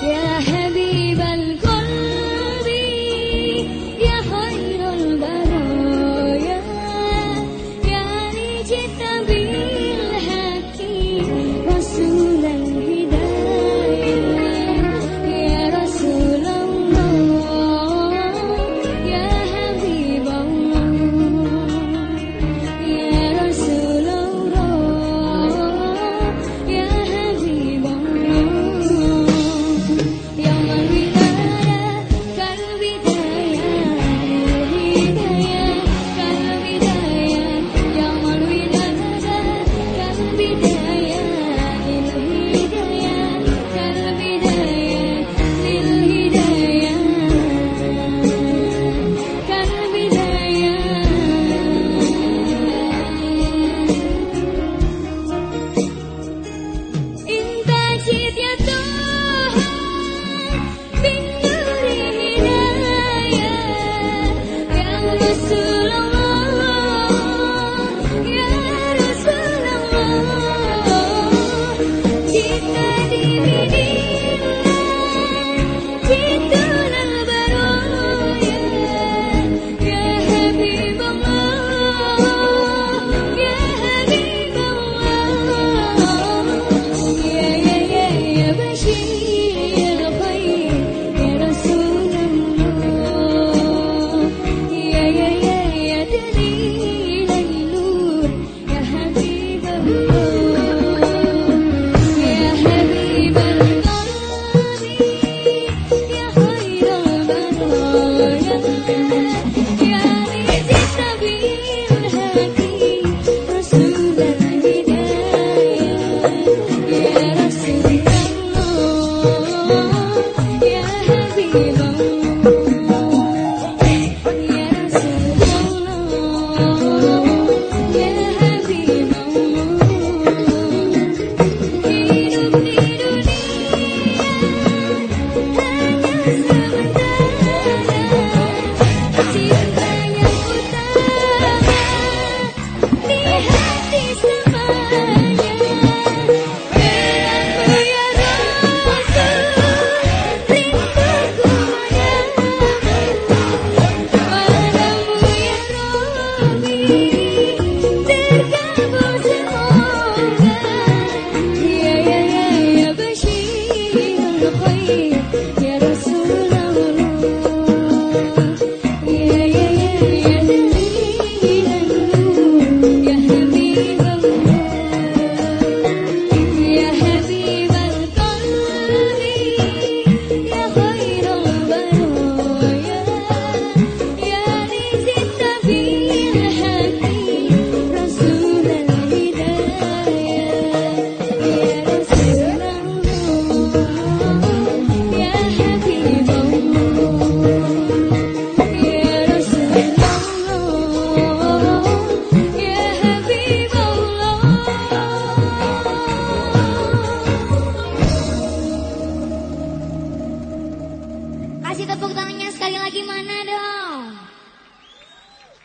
Yeah. Kasih tepuk tangannya sekali lagi mana dong?